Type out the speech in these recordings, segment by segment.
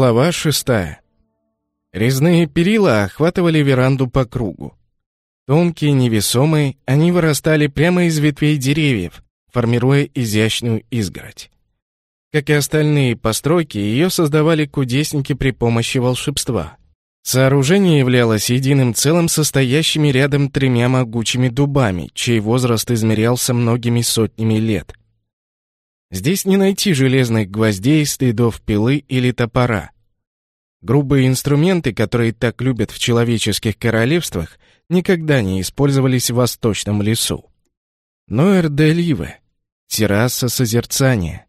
Глава шестая. Резные перила охватывали веранду по кругу. Тонкие, невесомые, они вырастали прямо из ветвей деревьев, формируя изящную изгородь. Как и остальные постройки, ее создавали кудесники при помощи волшебства. Сооружение являлось единым целым, состоящими рядом тремя могучими дубами, чей возраст измерялся многими сотнями лет. Здесь не найти железных гвоздей, следов пилы или топора. Грубые инструменты, которые так любят в человеческих королевствах, никогда не использовались в восточном лесу. Ноэр де Ливе, терраса созерцания.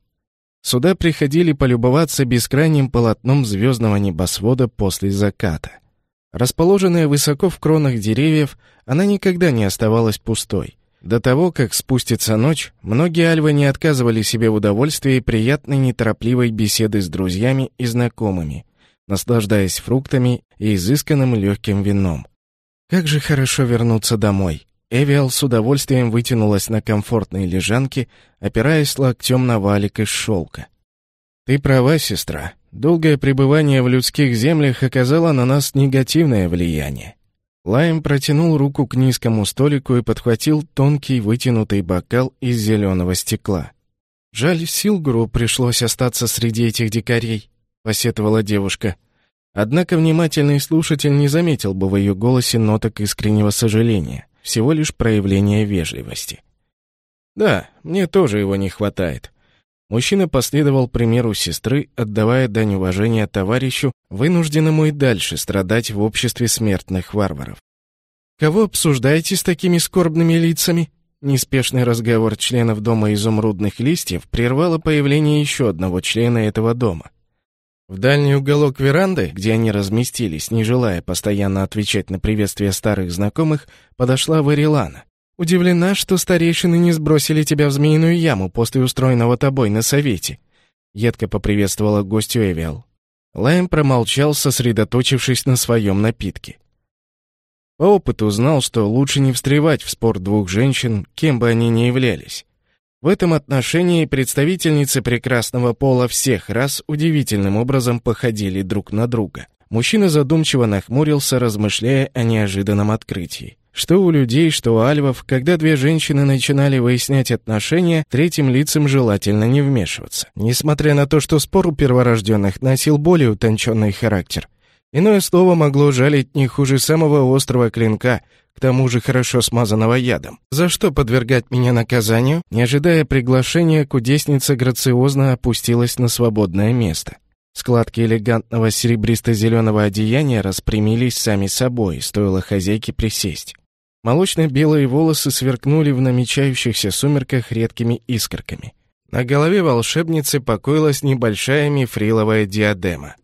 Сюда приходили полюбоваться бескрайним полотном звездного небосвода после заката. Расположенная высоко в кронах деревьев, она никогда не оставалась пустой. До того, как спустится ночь, многие альвы не отказывали себе в удовольствии приятной неторопливой беседы с друзьями и знакомыми, наслаждаясь фруктами и изысканным легким вином. Как же хорошо вернуться домой. Эвиал с удовольствием вытянулась на комфортной лежанке, опираясь локтем на валик из шелка. «Ты права, сестра. Долгое пребывание в людских землях оказало на нас негативное влияние. Лайм протянул руку к низкому столику и подхватил тонкий вытянутый бокал из зеленого стекла. «Жаль, Силгуру пришлось остаться среди этих дикарей», — посетовала девушка. Однако внимательный слушатель не заметил бы в ее голосе ноток искреннего сожаления, всего лишь проявление вежливости. «Да, мне тоже его не хватает», Мужчина последовал примеру сестры, отдавая дань уважения товарищу, вынужденному и дальше страдать в обществе смертных варваров. «Кого обсуждаете с такими скорбными лицами?» Неспешный разговор членов Дома изумрудных листьев прервало появление еще одного члена этого дома. В дальний уголок веранды, где они разместились, не желая постоянно отвечать на приветствие старых знакомых, подошла Варилана. Удивлена, что старейшины не сбросили тебя в змеиную яму после устроенного тобой на совете. Едко поприветствовала гостю Эвиал. Лайм промолчал, сосредоточившись на своем напитке. По опыту знал, что лучше не встревать в спор двух женщин, кем бы они ни являлись. В этом отношении представительницы прекрасного пола всех рас удивительным образом походили друг на друга. Мужчина задумчиво нахмурился, размышляя о неожиданном открытии. Что у людей, что у альвов, когда две женщины начинали выяснять отношения, третьим лицам желательно не вмешиваться. Несмотря на то, что спор у перворожденных носил более утонченный характер. Иное слово могло жалить не хуже самого острого клинка, к тому же хорошо смазанного ядом. За что подвергать меня наказанию? Не ожидая приглашения, кудесница грациозно опустилась на свободное место. Складки элегантного серебристо-зеленого одеяния распрямились сами собой, стоило хозяйке присесть. Молочно-белые волосы сверкнули в намечающихся сумерках редкими искорками. На голове волшебницы покоилась небольшая мифриловая диадема.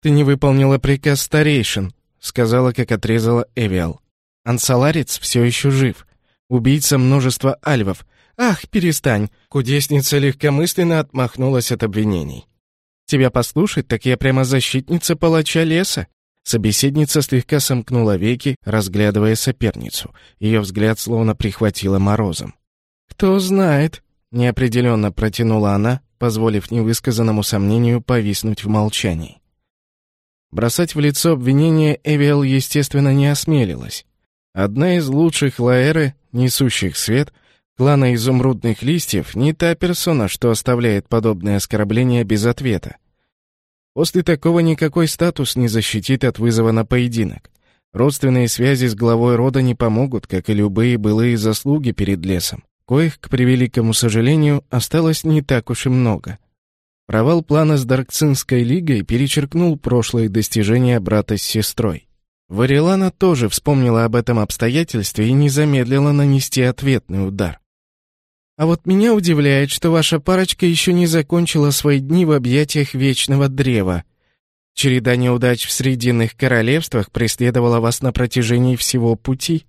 «Ты не выполнила приказ старейшин», — сказала, как отрезала Эвиал. «Ансаларец все еще жив. Убийца множества альвов. Ах, перестань!» Кудесница легкомысленно отмахнулась от обвинений. Тебя послушать, так я прямо защитница палача леса. Собеседница слегка сомкнула веки, разглядывая соперницу. Ее взгляд словно прихватило морозом. «Кто знает», — неопределенно протянула она, позволив невысказанному сомнению повиснуть в молчании. Бросать в лицо обвинение Эвиэл, естественно, не осмелилась. Одна из лучших лаэры, несущих свет, клана изумрудных листьев, не та персона, что оставляет подобное оскорбление без ответа. После такого никакой статус не защитит от вызова на поединок. Родственные связи с главой рода не помогут, как и любые былые заслуги перед лесом. Коих, к превеликому сожалению, осталось не так уж и много. Провал плана с Даркцинской лигой перечеркнул прошлые достижения брата с сестрой. Варилана тоже вспомнила об этом обстоятельстве и не замедлила нанести ответный удар. А вот меня удивляет, что ваша парочка еще не закончила свои дни в объятиях Вечного Древа. Череда неудач в Срединных Королевствах преследовала вас на протяжении всего пути.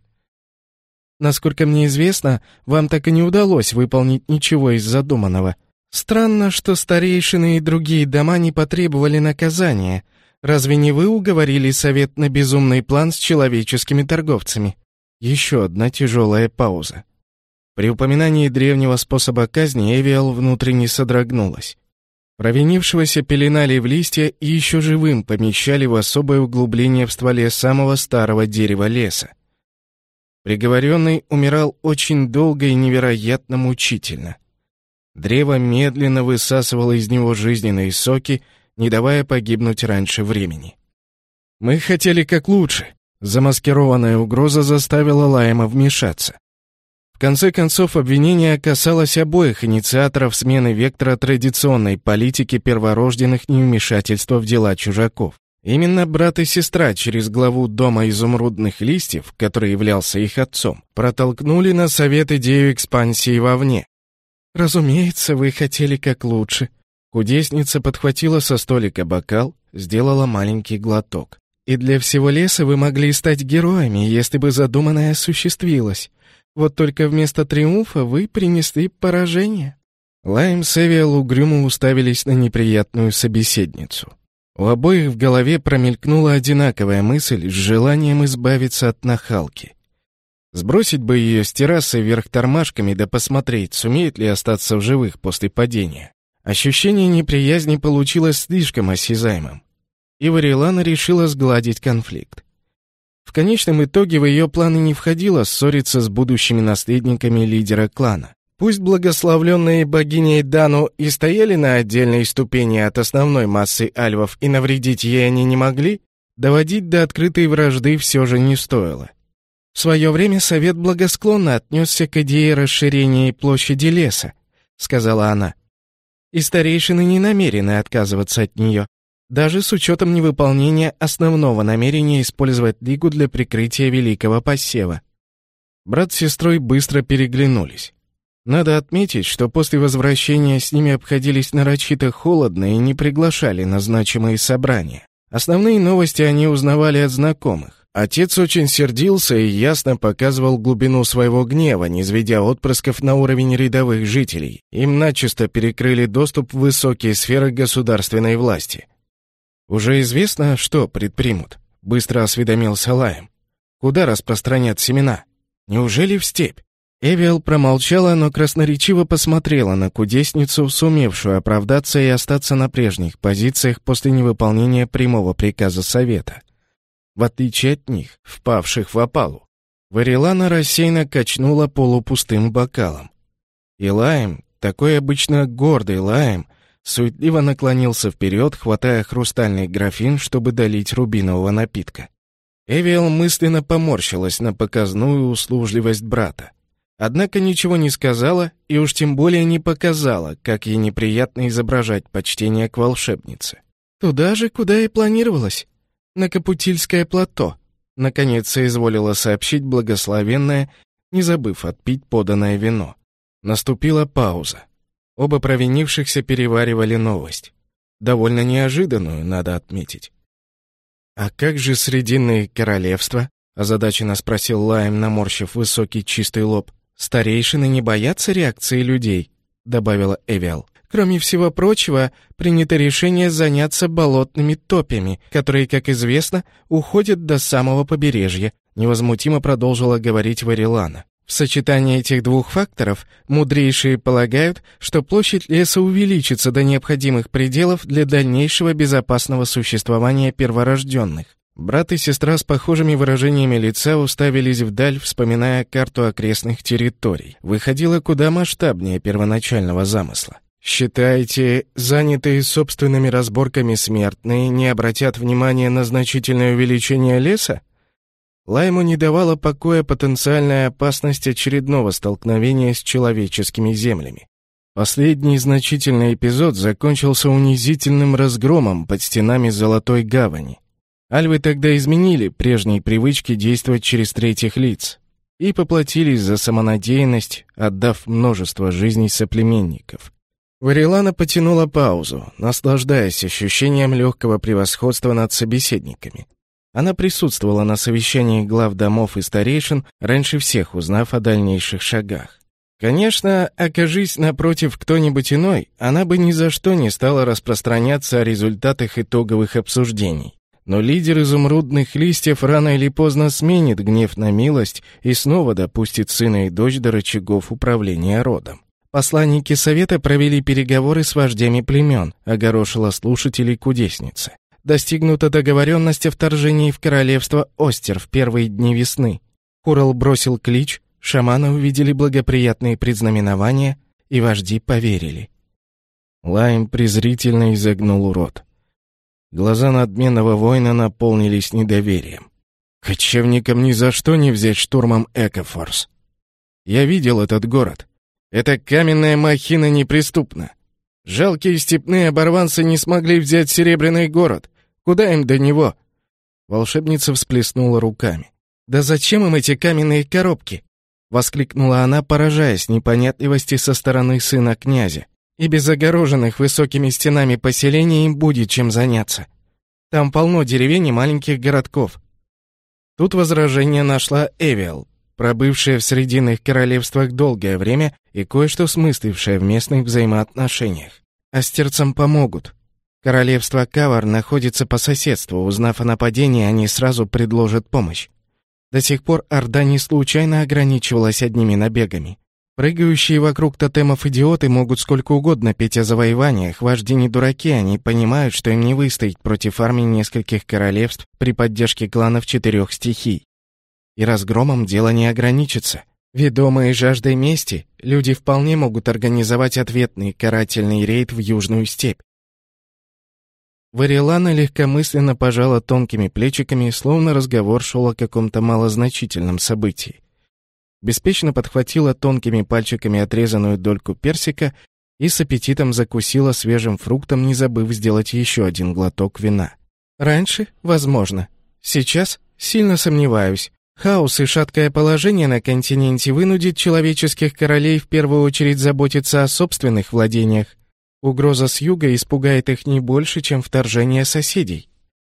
Насколько мне известно, вам так и не удалось выполнить ничего из задуманного. Странно, что старейшины и другие дома не потребовали наказания. Разве не вы уговорили совет на безумный план с человеческими торговцами? Еще одна тяжелая пауза. При упоминании древнего способа казни Эвиал внутренне содрогнулась. Провинившегося пеленали в листья и еще живым помещали в особое углубление в стволе самого старого дерева леса. Приговоренный умирал очень долго и невероятно мучительно. Древо медленно высасывало из него жизненные соки, не давая погибнуть раньше времени. «Мы хотели как лучше», Замаскированная угроза заставила Лайма вмешаться. В конце концов, обвинение касалось обоих инициаторов смены вектора традиционной политики перворожденных невмешательства в дела чужаков. Именно брат и сестра через главу Дома изумрудных листьев, который являлся их отцом, протолкнули на совет идею экспансии вовне. «Разумеется, вы хотели как лучше». Кудесница подхватила со столика бокал, сделала маленький глоток. И для всего леса вы могли стать героями, если бы задуманное осуществилось. Вот только вместо триумфа вы принесли поражение». Лайм с Эвиал угрюмо уставились на неприятную собеседницу. У обоих в голове промелькнула одинаковая мысль с желанием избавиться от нахалки. Сбросить бы ее с террасы вверх тормашками да посмотреть, сумеет ли остаться в живых после падения. Ощущение неприязни получилось слишком осязаемым и Варилана решила сгладить конфликт. В конечном итоге в ее планы не входило ссориться с будущими наследниками лидера клана. Пусть благословленные богиней Дану и стояли на отдельной ступени от основной массы альвов и навредить ей они не могли, доводить до открытой вражды все же не стоило. В свое время совет благосклонно отнесся к идее расширения площади леса, сказала она. И старейшины не намерены отказываться от нее даже с учетом невыполнения основного намерения использовать Лигу для прикрытия Великого Посева. Брат с сестрой быстро переглянулись. Надо отметить, что после возвращения с ними обходились нарочито холодно и не приглашали на значимые собрания. Основные новости они узнавали от знакомых. Отец очень сердился и ясно показывал глубину своего гнева, не низведя отпрысков на уровень рядовых жителей. Им начисто перекрыли доступ в высокие сферы государственной власти. «Уже известно, что предпримут?» — быстро осведомился Лаем. «Куда распространят семена? Неужели в степь?» Эвиал промолчала, но красноречиво посмотрела на кудесницу, сумевшую оправдаться и остаться на прежних позициях после невыполнения прямого приказа совета. В отличие от них, впавших в опалу, Варилана рассеянно качнула полупустым бокалом. И Лаем, такой обычно гордый Лаем, суетливо наклонился вперед, хватая хрустальный графин, чтобы долить рубинового напитка. Эвиэл мысленно поморщилась на показную услужливость брата. Однако ничего не сказала и уж тем более не показала, как ей неприятно изображать почтение к волшебнице. «Туда же, куда и планировалось. На Капутильское плато», — наконец соизволила сообщить благословенная, не забыв отпить поданное вино. Наступила пауза. Оба провинившихся переваривали новость. Довольно неожиданную, надо отметить. «А как же Срединные королевства?» — озадаченно спросил Лайм, наморщив высокий чистый лоб. «Старейшины не боятся реакции людей», — добавила Эвиал. «Кроме всего прочего, принято решение заняться болотными топями, которые, как известно, уходят до самого побережья», — невозмутимо продолжила говорить Варилана. В сочетании этих двух факторов мудрейшие полагают, что площадь леса увеличится до необходимых пределов для дальнейшего безопасного существования перворожденных. Брат и сестра с похожими выражениями лица уставились вдаль, вспоминая карту окрестных территорий. Выходило куда масштабнее первоначального замысла. Считаете, занятые собственными разборками смертные не обратят внимания на значительное увеличение леса? Лайму не давала покоя потенциальная опасность очередного столкновения с человеческими землями. Последний значительный эпизод закончился унизительным разгромом под стенами Золотой Гавани. Альвы тогда изменили прежние привычки действовать через третьих лиц и поплатились за самонадеянность, отдав множество жизней соплеменников. Варилана потянула паузу, наслаждаясь ощущением легкого превосходства над собеседниками. Она присутствовала на совещании глав домов и старейшин, раньше всех узнав о дальнейших шагах. Конечно, окажись напротив кто-нибудь иной, она бы ни за что не стала распространяться о результатах итоговых обсуждений. Но лидер изумрудных листьев рано или поздно сменит гнев на милость и снова допустит сына и дочь до рычагов управления родом. Посланники Совета провели переговоры с вождями племен, огорошила слушателей кудесница. Достигнута договоренность о вторжении в королевство Остер в первые дни весны. Курал бросил клич, шаманы увидели благоприятные предзнаменования, и вожди поверили. Лайм презрительно изогнул рот. Глаза надменного воина наполнились недоверием. Кочевникам ни за что не взять штурмом Экофорс. Я видел этот город. Эта каменная махина неприступна. Жалкие степные оборванцы не смогли взять Серебряный город. Куда им до него?» Волшебница всплеснула руками. «Да зачем им эти каменные коробки?» Воскликнула она, поражаясь непонятливости со стороны сына князя. «И без огороженных высокими стенами поселений им будет чем заняться. Там полно деревень и маленьких городков». Тут возражение нашла Эвиал, пробывшая в Срединных королевствах долгое время и кое-что смыслившая в местных взаимоотношениях. Астерцам помогут. Королевство Кавар находится по соседству, узнав о нападении, они сразу предложат помощь. До сих пор Орда не случайно ограничивалась одними набегами. Прыгающие вокруг тотемов идиоты могут сколько угодно петь о завоеваниях, вожди не дураки, они понимают, что им не выстоять против армии нескольких королевств при поддержке кланов четырех стихий. И разгромом дело не ограничится. Ведомые жаждой мести, люди вполне могут организовать ответный карательный рейд в Южную степь. Варилана легкомысленно пожала тонкими плечиками, словно разговор шел о каком-то малозначительном событии. Беспечно подхватила тонкими пальчиками отрезанную дольку персика и с аппетитом закусила свежим фруктом, не забыв сделать еще один глоток вина. Раньше, возможно. Сейчас сильно сомневаюсь. Хаос и шаткое положение на континенте вынудит человеческих королей в первую очередь заботиться о собственных владениях. Угроза с юга испугает их не больше, чем вторжение соседей.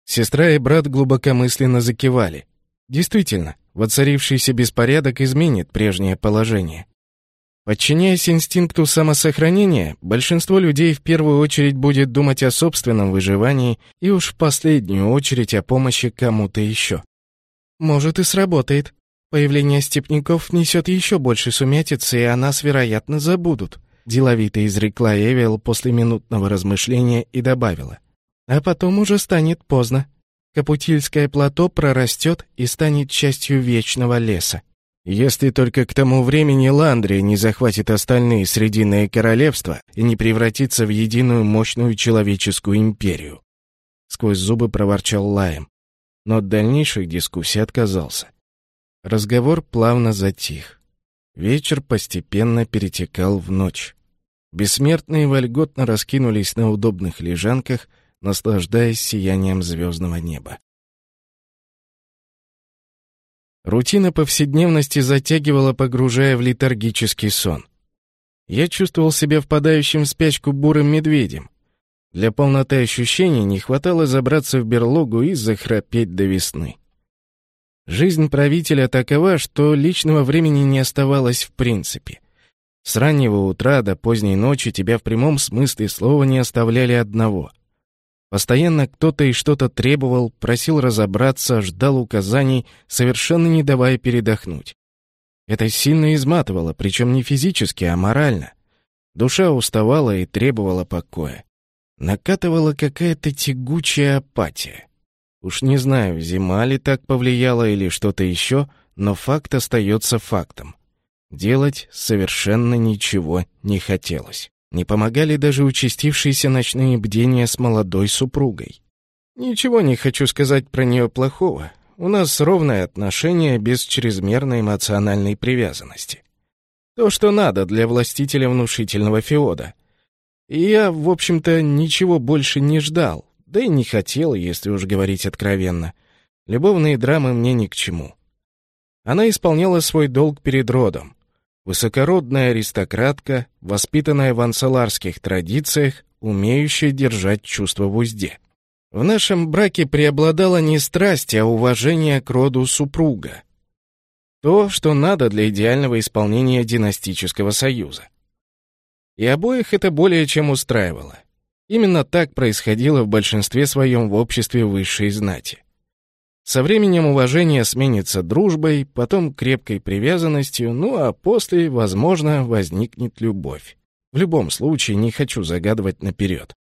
Сестра и брат глубокомысленно закивали. Действительно, воцарившийся беспорядок изменит прежнее положение. Подчиняясь инстинкту самосохранения, большинство людей в первую очередь будет думать о собственном выживании и уж в последнюю очередь о помощи кому-то еще. Может и сработает. Появление степняков несет еще больше сумятицы, и о нас, вероятно, забудут», — деловито изрекла Эвиэл после минутного размышления и добавила. «А потом уже станет поздно. Капутильское плато прорастет и станет частью вечного леса. Если только к тому времени Ландрия не захватит остальные Срединные королевства и не превратится в единую мощную человеческую империю. Сквозь зубы проворчал Лаем но от дальнейших дискуссий отказался. Разговор плавно затих. Вечер постепенно перетекал в ночь. Бессмертные вольготно раскинулись на удобных лежанках, наслаждаясь сиянием звездного неба. Рутина повседневности затягивала, погружая в летаргический сон. Я чувствовал себя впадающим в спячку бурым медведем. Для полноты ощущений не хватало забраться в берлогу и захрапеть до весны. Жизнь правителя такова, что личного времени не оставалось в принципе. С раннего утра до поздней ночи тебя в прямом смысле слова не оставляли одного. Постоянно кто-то и что-то требовал, просил разобраться, ждал указаний, совершенно не давая передохнуть. Это сильно изматывало, причем не физически, а морально. Душа уставала и требовала покоя накатывала какая-то тягучая апатия. Уж не знаю, зима ли так повлияла или что-то еще, но факт остается фактом. Делать совершенно ничего не хотелось. Не помогали даже участившиеся ночные бдения с молодой супругой. Ничего не хочу сказать про нее плохого. У нас ровное отношение без чрезмерной эмоциональной привязанности. То, что надо для властителя внушительного феода. И я, в общем-то, ничего больше не ждал, да и не хотел, если уж говорить откровенно. Любовные драмы мне ни к чему. Она исполняла свой долг перед родом. Высокородная аристократка, воспитанная в ансаларских традициях, умеющая держать чувства в узде. В нашем браке преобладала не страсть, а уважение к роду супруга. То, что надо для идеального исполнения династического союза. И обоих это более чем устраивало. Именно так происходило в большинстве своем в обществе высшей знати. Со временем уважение сменится дружбой, потом крепкой привязанностью, ну а после, возможно, возникнет любовь. В любом случае, не хочу загадывать наперед.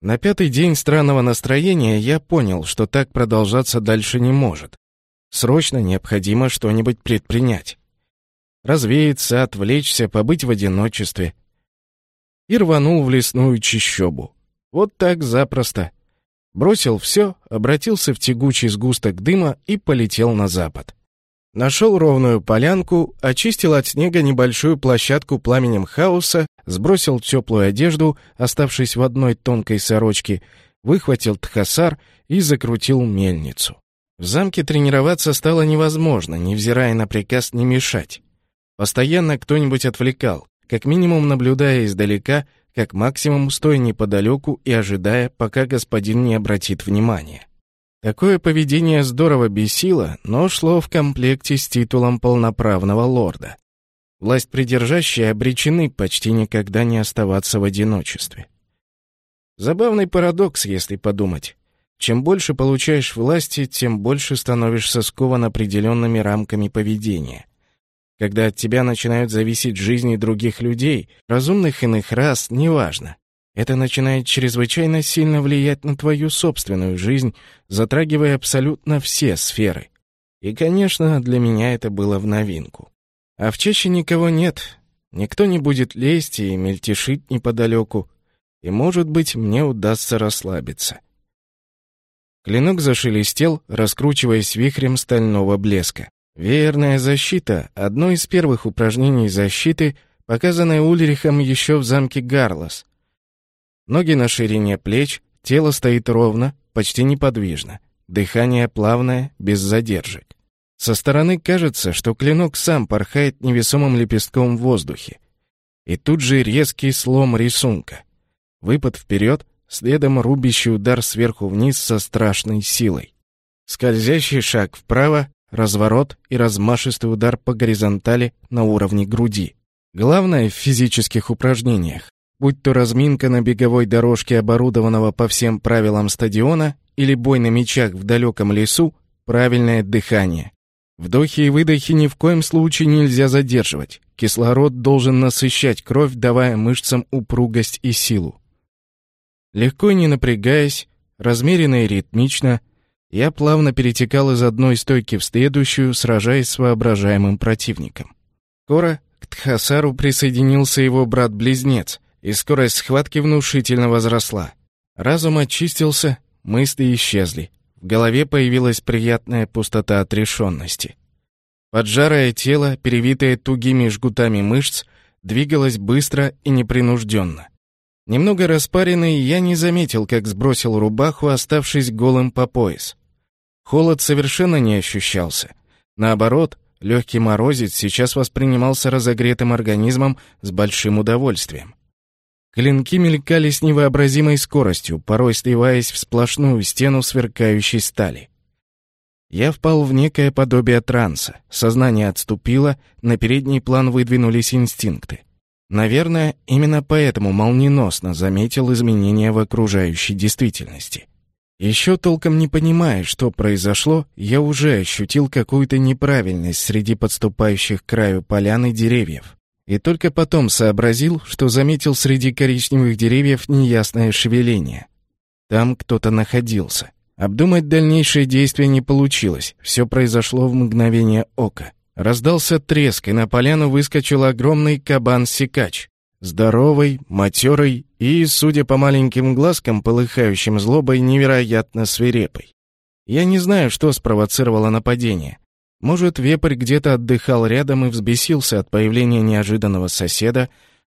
На пятый день странного настроения я понял, что так продолжаться дальше не может. Срочно необходимо что-нибудь предпринять. Развеяться, отвлечься, побыть в одиночестве. И рванул в лесную чищобу. Вот так запросто. Бросил все, обратился в тягучий сгусток дыма и полетел на запад. Нашел ровную полянку, очистил от снега небольшую площадку пламенем хаоса, сбросил теплую одежду, оставшись в одной тонкой сорочке, выхватил тхасар и закрутил мельницу. В замке тренироваться стало невозможно, невзирая на приказ не мешать. Постоянно кто-нибудь отвлекал, как минимум наблюдая издалека, как максимум стоя неподалеку и ожидая, пока господин не обратит внимания. Такое поведение здорово бесило, но шло в комплекте с титулом полноправного лорда. Власть придержащие обречены почти никогда не оставаться в одиночестве. Забавный парадокс, если подумать. Чем больше получаешь власти, тем больше становишься скован определенными рамками поведения. Когда от тебя начинают зависеть жизни других людей, разумных иных рас, неважно. Это начинает чрезвычайно сильно влиять на твою собственную жизнь, затрагивая абсолютно все сферы. И, конечно, для меня это было в новинку. А в чаще никого нет, никто не будет лезть и мельтешить неподалеку, и, может быть, мне удастся расслабиться. Клинок зашелестел, раскручиваясь вихрем стального блеска. Верная защита — одно из первых упражнений защиты, показанное Ульрихом еще в замке Гарлос. Ноги на ширине плеч, тело стоит ровно, почти неподвижно, дыхание плавное, без задержек. Со стороны кажется, что клинок сам порхает невесомым лепестком в воздухе. И тут же резкий слом рисунка. Выпад вперед, следом рубящий удар сверху вниз со страшной силой. Скользящий шаг вправо, разворот и размашистый удар по горизонтали на уровне груди. Главное в физических упражнениях, будь то разминка на беговой дорожке, оборудованного по всем правилам стадиона, или бой на мечах в далеком лесу, правильное дыхание. Вдохи и выдохи ни в коем случае нельзя задерживать. Кислород должен насыщать кровь, давая мышцам упругость и силу. Легко и не напрягаясь, размеренно и ритмично – я плавно перетекал из одной стойки в следующую, сражаясь с воображаемым противником. Скоро к Тхасару присоединился его брат-близнец, и скорость схватки внушительно возросла. Разум очистился, мысли исчезли. В голове появилась приятная пустота отрешенности. Поджарое тело, перевитое тугими жгутами мышц, двигалось быстро и непринужденно. Немного распаренный, я не заметил, как сбросил рубаху, оставшись голым по пояс. Холод совершенно не ощущался. Наоборот, легкий морозец сейчас воспринимался разогретым организмом с большим удовольствием. Клинки мелькали с невообразимой скоростью, порой сливаясь в сплошную стену сверкающей стали. Я впал в некое подобие транса, сознание отступило, на передний план выдвинулись инстинкты. Наверное, именно поэтому молниеносно заметил изменения в окружающей действительности. Еще толком не понимая, что произошло, я уже ощутил какую-то неправильность среди подступающих к краю поляны деревьев. И только потом сообразил, что заметил среди коричневых деревьев неясное шевеление. Там кто-то находился. Обдумать дальнейшие действия не получилось, все произошло в мгновение ока. Раздался треск, и на поляну выскочил огромный кабан-сикач. Здоровый, матерый и, судя по маленьким глазкам, полыхающим злобой, невероятно свирепый. Я не знаю, что спровоцировало нападение. Может, вепрь где-то отдыхал рядом и взбесился от появления неожиданного соседа,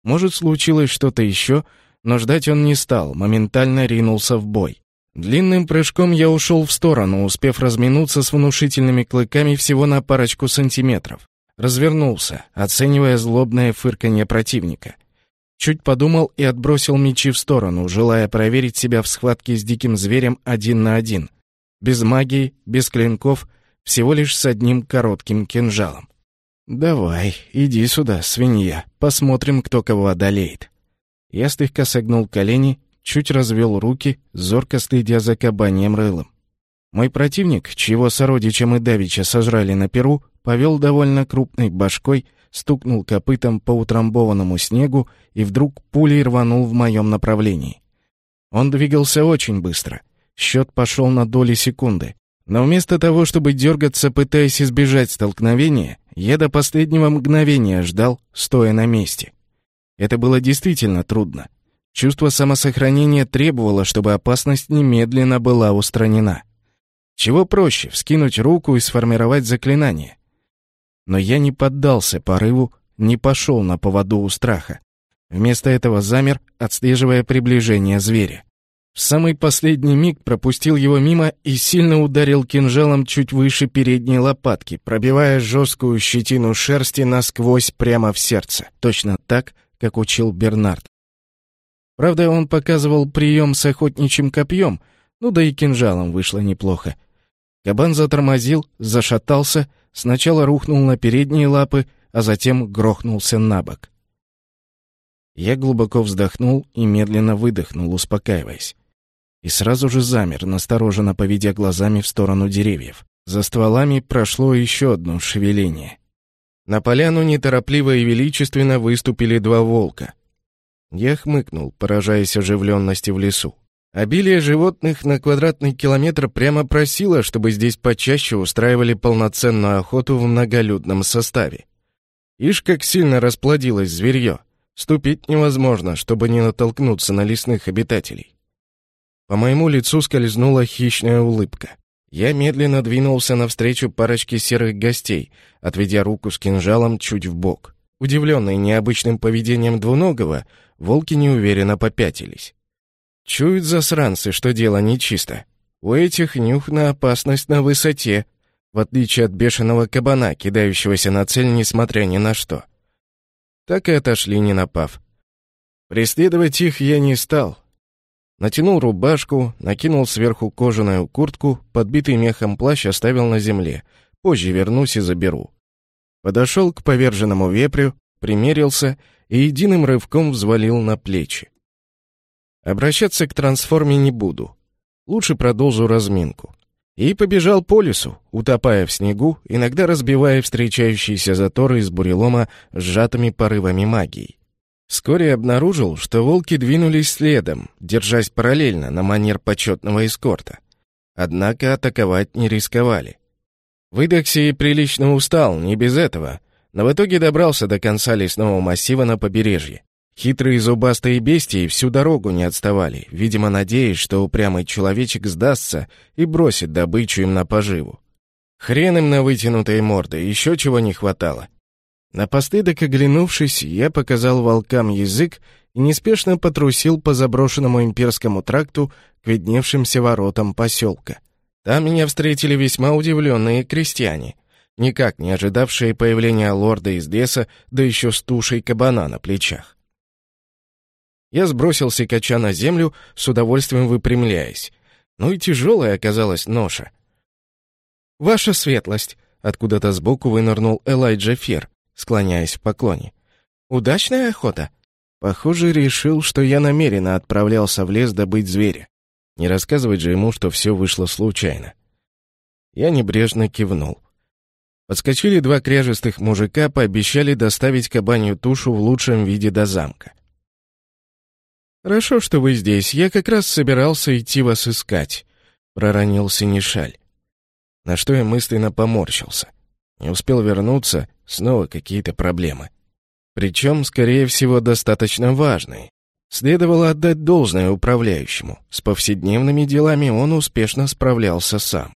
может, случилось что-то еще, но ждать он не стал, моментально ринулся в бой. Длинным прыжком я ушел в сторону, успев разминуться с внушительными клыками всего на парочку сантиметров. Развернулся, оценивая злобное фырканье противника. Чуть подумал и отбросил мечи в сторону, желая проверить себя в схватке с диким зверем один на один. Без магии, без клинков, всего лишь с одним коротким кинжалом. «Давай, иди сюда, свинья, посмотрим, кто кого одолеет». Я слегка согнул колени чуть развел руки, зорко следя за кабаньем рылом. Мой противник, чьего сородича мы давеча сожрали на перу, повел довольно крупной башкой, стукнул копытом по утрамбованному снегу и вдруг пулей рванул в моем направлении. Он двигался очень быстро. Счет пошел на доли секунды. Но вместо того, чтобы дергаться, пытаясь избежать столкновения, я до последнего мгновения ждал, стоя на месте. Это было действительно трудно. Чувство самосохранения требовало, чтобы опасность немедленно была устранена. Чего проще — вскинуть руку и сформировать заклинание. Но я не поддался порыву, не пошел на поводу у страха. Вместо этого замер, отслеживая приближение зверя. В самый последний миг пропустил его мимо и сильно ударил кинжалом чуть выше передней лопатки, пробивая жесткую щетину шерсти насквозь прямо в сердце, точно так, как учил Бернард. Правда, он показывал прием с охотничьим копьем, ну да и кинжалом вышло неплохо. Кабан затормозил, зашатался, сначала рухнул на передние лапы, а затем грохнулся на бок. Я глубоко вздохнул и медленно выдохнул, успокаиваясь и сразу же замер, настороженно поведя глазами в сторону деревьев. За стволами прошло еще одно шевеление. На поляну неторопливо и величественно выступили два волка. Я хмыкнул, поражаясь оживленности в лесу. Обилие животных на квадратный километр прямо просило, чтобы здесь почаще устраивали полноценную охоту в многолюдном составе. Ишь, как сильно расплодилось зверье. Ступить невозможно, чтобы не натолкнуться на лесных обитателей. По моему лицу скользнула хищная улыбка. Я медленно двинулся навстречу парочке серых гостей, отведя руку с кинжалом чуть в бок. Удивленные необычным поведением двуногого, волки неуверенно попятились. Чуют засранцы, что дело нечисто. У этих нюх на опасность на высоте, в отличие от бешеного кабана, кидающегося на цель, несмотря ни на что. Так и отошли, не напав. Преследовать их я не стал, Натянул рубашку, накинул сверху кожаную куртку, подбитый мехом плащ оставил на земле. Позже вернусь и заберу. Подошел к поверженному вепрю, примерился и единым рывком взвалил на плечи. Обращаться к трансформе не буду. Лучше продолжу разминку. И побежал по лесу, утопая в снегу, иногда разбивая встречающиеся заторы из бурелома сжатыми порывами магии. Вскоре обнаружил, что волки двинулись следом, держась параллельно на манер почетного эскорта. Однако атаковать не рисковали. Выдохся и прилично устал, не без этого, но в итоге добрался до конца лесного массива на побережье. Хитрые зубастые бестии всю дорогу не отставали, видимо, надеясь, что упрямый человечек сдастся и бросит добычу им на поживу. Хрен им на вытянутые морды, еще чего не хватало. Напоследок оглянувшись, я показал волкам язык и неспешно потрусил по заброшенному имперскому тракту к видневшимся воротам поселка. Там меня встретили весьма удивленные крестьяне, никак не ожидавшие появления лорда из леса, да еще с тушей кабана на плечах. Я сбросил секача на землю, с удовольствием выпрямляясь. Ну и тяжелая оказалась ноша. «Ваша светлость!» — откуда-то сбоку вынырнул Элайджа Фер, склоняясь в поклоне. «Удачная охота?» Похоже, решил, что я намеренно отправлялся в лес добыть зверя. Не рассказывать же ему, что все вышло случайно. Я небрежно кивнул. Подскочили два кряжестых мужика, пообещали доставить кабанью тушу в лучшем виде до замка. «Хорошо, что вы здесь. Я как раз собирался идти вас искать», — проронил Синишаль. На что я мысленно поморщился. Не успел вернуться, снова какие-то проблемы. Причем, скорее всего, достаточно важные. Следовало отдать должное управляющему. С повседневными делами он успешно справлялся сам.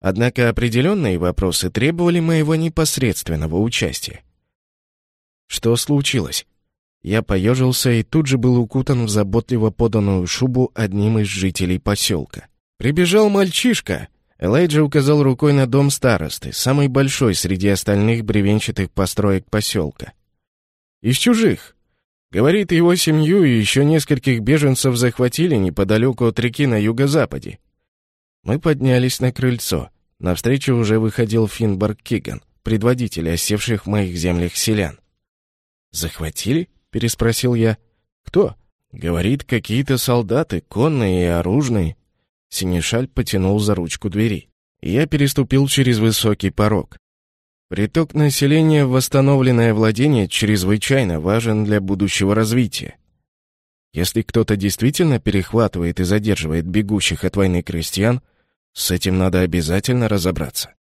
Однако определенные вопросы требовали моего непосредственного участия. Что случилось? Я поежился и тут же был укутан в заботливо поданную шубу одним из жителей поселка. Прибежал мальчишка, Элайджа указал рукой на дом старосты, самый большой среди остальных бревенчатых построек поселка. «Из чужих. Говорит, его семью и еще нескольких беженцев захватили неподалеку от реки на юго-западе». Мы поднялись на крыльцо. Навстречу уже выходил Финбарк Киган, предводитель осевших в моих землях селян. «Захватили?» — переспросил я. «Кто?» «Говорит, какие-то солдаты, конные и оружные. Синишаль потянул за ручку двери. Я переступил через высокий порог. Приток населения в восстановленное владение чрезвычайно важен для будущего развития. Если кто-то действительно перехватывает и задерживает бегущих от войны крестьян, с этим надо обязательно разобраться.